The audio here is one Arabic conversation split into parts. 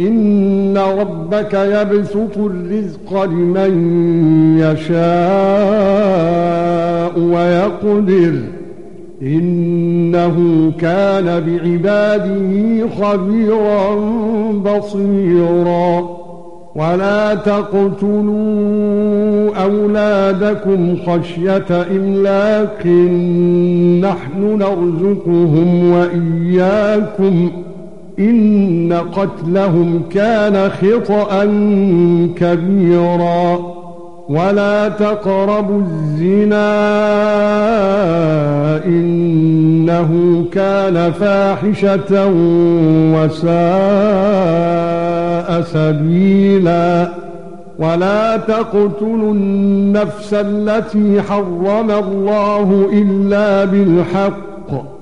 إن ربك يبسط الرزق لمن يشاء ويقدر. إنه كان بعباده خبيرا بصيرا. ولا تقتلوا أولادكم خشية إملاق. نحن نرزقهم وإياكم. إن قتلهم كان خطأ كبيرا. ولا تقربوا الزنا إنه كان فاحشة وساء سبيلا. ولا تقتلوا النفس التي حرم الله إلا بالحق.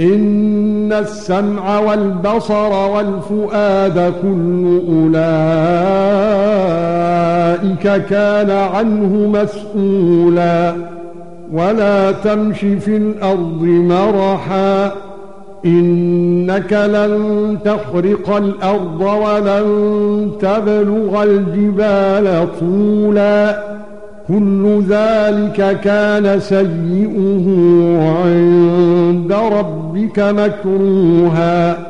إن السمع والبصر والفؤاد كل أولئك كان عنه مسؤولا. ولا تمش في الأرض مرحا. إنك لن تخرق الأرض ولن تبلغ الجبال طولا. كل ذلك كان سيئه عند ربك مكروها